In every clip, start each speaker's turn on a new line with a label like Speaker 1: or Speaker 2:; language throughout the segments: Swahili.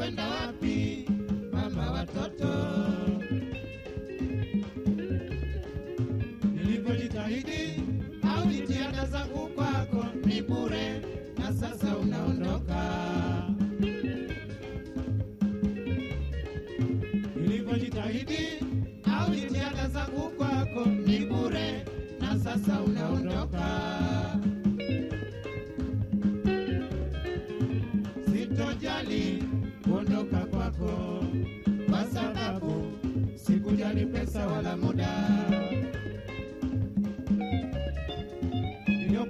Speaker 1: kwenda wapi mama watoto? Nilipojitahidi au jitihada zangu kwako ni bure.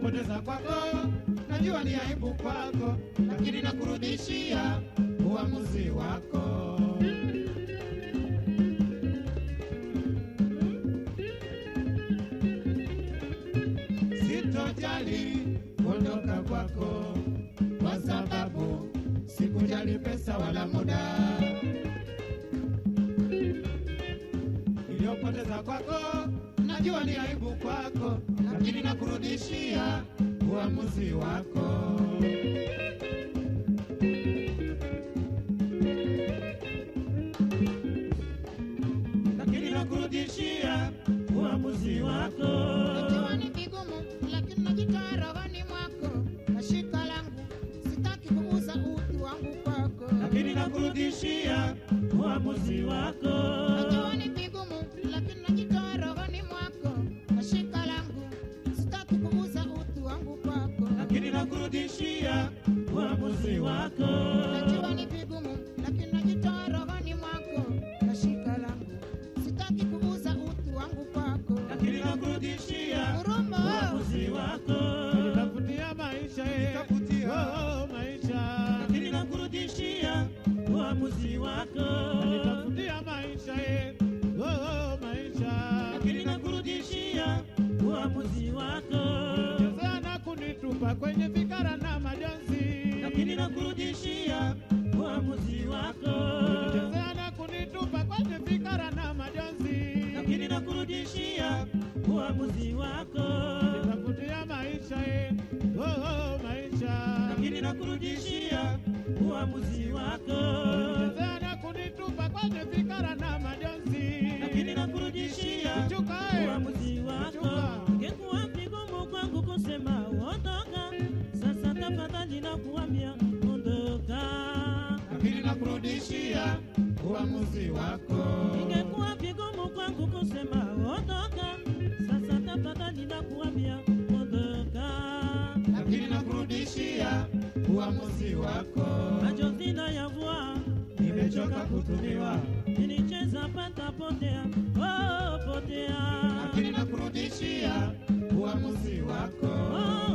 Speaker 1: Niliyopoteza kwako. Najua ni aibu kwako, lakini nakurudishia uamuzi wako. Sitojali kuondoka kwako, kwa sababu sikujali pesa wala muda niliyopoteza kwako. Najua ni aibu kwako, lakini nakurudishia uamuzi wako. Lakini nakurudishia uamuzi wako.
Speaker 2: Ikiwa ni vigumu, lakini najitoa rohoni mwako, nashika langu, sitaki kuuza utu wangu kwako.
Speaker 1: lakini nakurudishia uamuzi wako. Uamuzi wako.
Speaker 2: Najua ni vigumu, lakini najitoa rohoni mwako, nashika langu, sitaki kuuza utu wangu kwako.
Speaker 1: lakini nakurudishia
Speaker 2: Huruma.
Speaker 1: uamuzi wako.
Speaker 3: Nitafutia maisha eh.
Speaker 1: Nitafutia.
Speaker 3: Oh, maisha
Speaker 1: lakini nakurudishia uamuzi wako.
Speaker 3: Nitafutia maisha eh. Oh, maisha
Speaker 1: lakini nakurudishia uamuzi wako.
Speaker 3: Chezea na kunitupa kwenye fikara
Speaker 1: uamuzi wako.
Speaker 3: nitakutia maisha eh. Oh, maisha
Speaker 1: lakini nakurudishia uamuzi wako.
Speaker 3: tena na kunitupa kwenye fikara na majonzi
Speaker 1: kwa kutumiwa. Nilicheza pata potea, oh potea, lakini nakurudishia uamuzi wako oh.